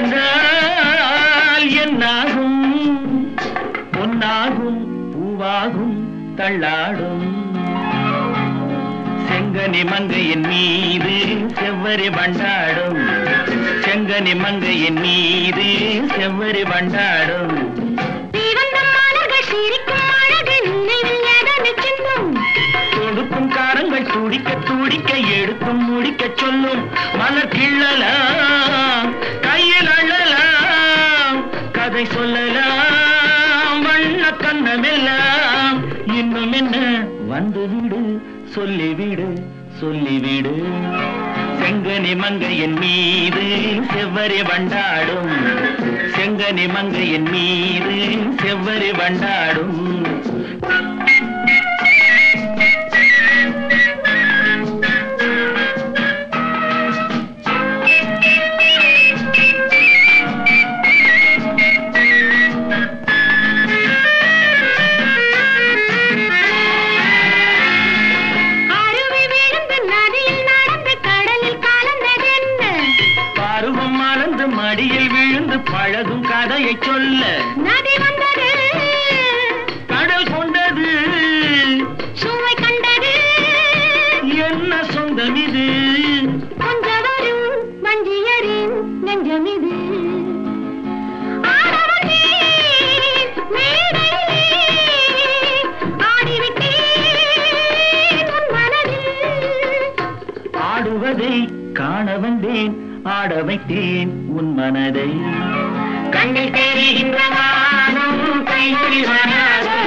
விழுந்தால் என்னாகும்? பொன்னாகும் பூவாகும் தள்ளாடும். செங்கனி மங்கையின் மீது செவ்வரி வண்டாடும். செங்கனி மங்கையின் மீது செவ்வரி வண்டாடும். காரங்கள் துடிக்க துடிக்க எடுக்கும் முடிக்க சொல்லும். மலர் கிள்ளலாம் வந்துவிடு சொல்லிவிடு சொல்லிவிடு. செங்கனி மங்கையின் மீது செவ்வரி வண்டாடும். செங்கனி மங்கையின் மீது செவ்வரி வண்டாடும். மறந்து மடியில் விழுந்து பழகும் கதையை சொல்ல. நதி வந்தது. கடல் கொண்டது. சுவை கண்டது. என்ன சொந்தம் இது? கொஞ்ச வரும் வஞ்சியரின் நெஞ்சம் இது. காண வந்தேன். ஆட வைத்தேன் உன் மனதை. கண்ணில் தெரிகின்ற வானம் கையில் வராது.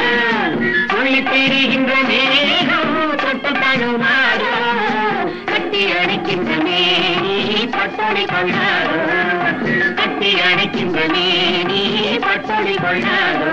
சொல்லித் தெரிகின்ற மேகம் தொட்டு தழுவாது கட்டி அணைக்கின்ற மேனி பட்டொளி கொள்ளாதோ கட்டி அணைக்கின்ற மேனி பட்டொளி கொள்ளாதோ